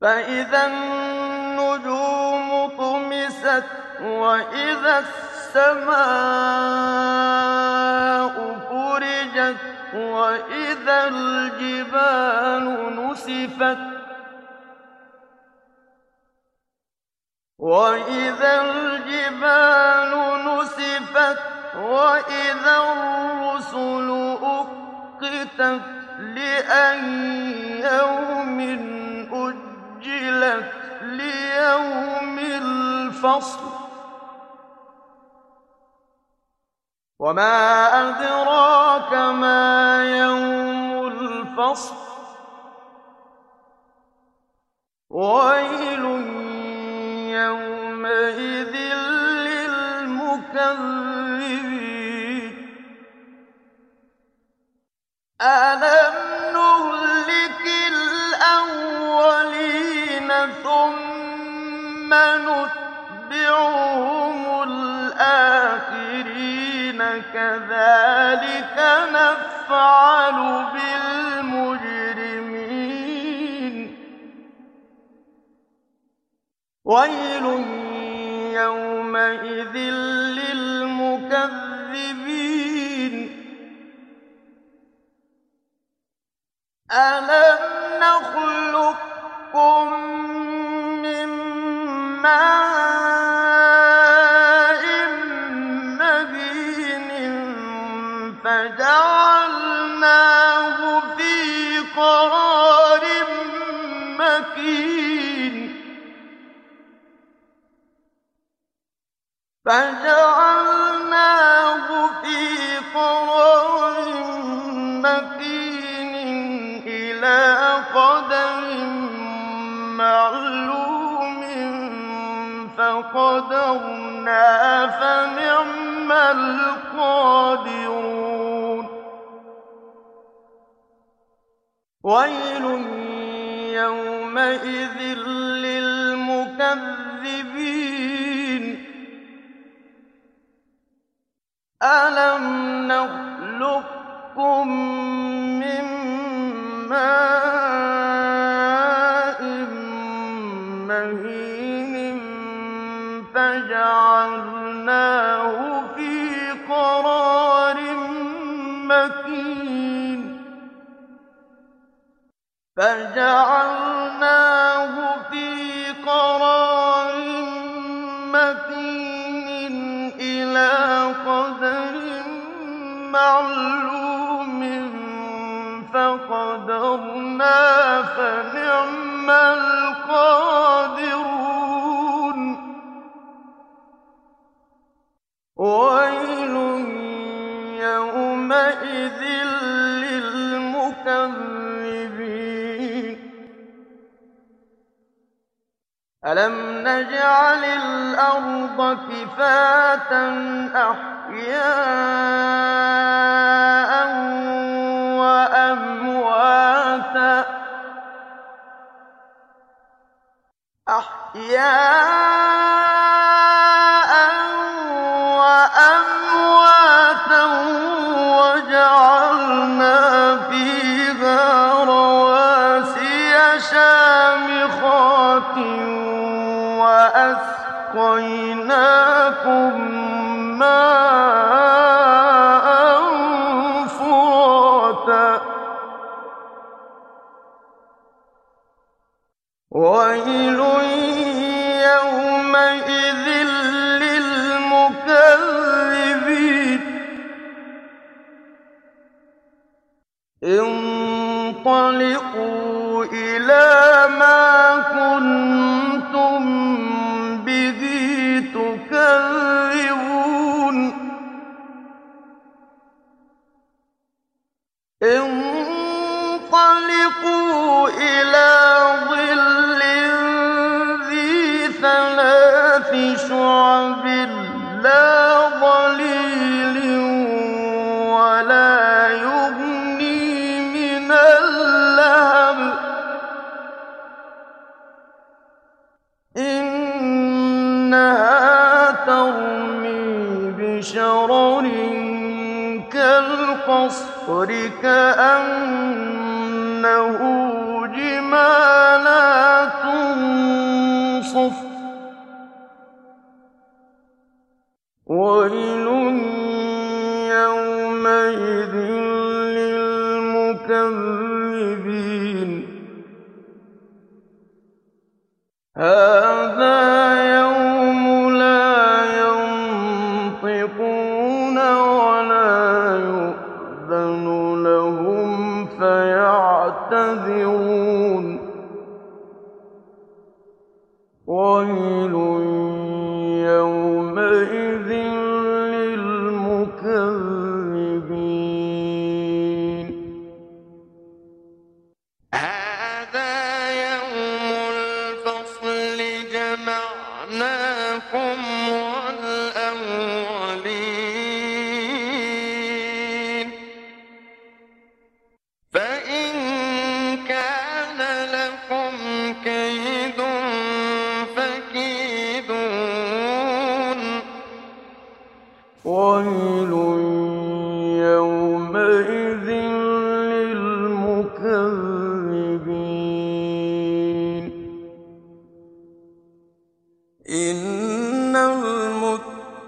فإذا النجوم طمست وإذا السماء فرجت وإذا الجبال نسفت وإذا الجبال نسفت وإذا الرسل أقتت لأي يوم أجلت ليوم الفصل. وما أدراك ما يوم الفصل. ثم نتبعهم الآخرين كذلك نفعل بالمجرمين. ويل يومئذ للمكذبين. ألم نخلقكم ماء فقدرنا فنعم القادرون. ويل يومئذ للمكذبين. ألم نخلقكم فجعلناه في قرار مكين إلى قدر معلوم فقدرنا فنعم ألم نجعل الأرض كفاة أحياء وأمواتا أحياء أسقيناكم ماء فراتا ويل يومئذ للمكذبين انطلقوا إلى ما كنتم انطَلِقُوا إِلَىٰ ظِلٍّ ذِي ثَلَاثِ شُعَبٍ لَّا ظَلِيلٍ وَلَا يُغْنِي كَأَنَّهُ جِمَالَتٌ صُفْرٌ. وَيْلٌ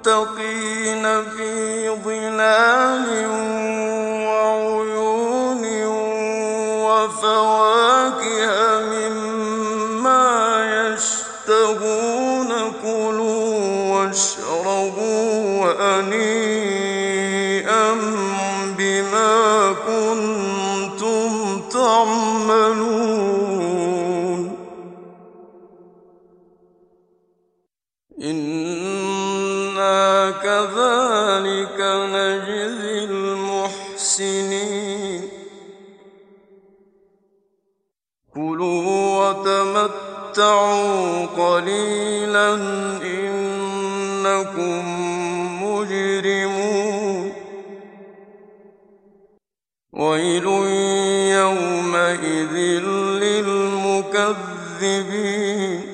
الْمُتَّقِينَ فِي ظِلَالٍ وَعُيُونٍ وَفَوَاكِهَ مِمَّا يَشْتَهُونَ كُلُوا وَاشْرَبُوا هَنِيئًا نَجْزِي كُلُوا وَتَمَتَّعُوا قَلِيلًا إِنَّكُم مُّجْرِمُونَ. وَيْلٌ يَوْمَئِذٍ لِّلْمُكَذِّبِينَ.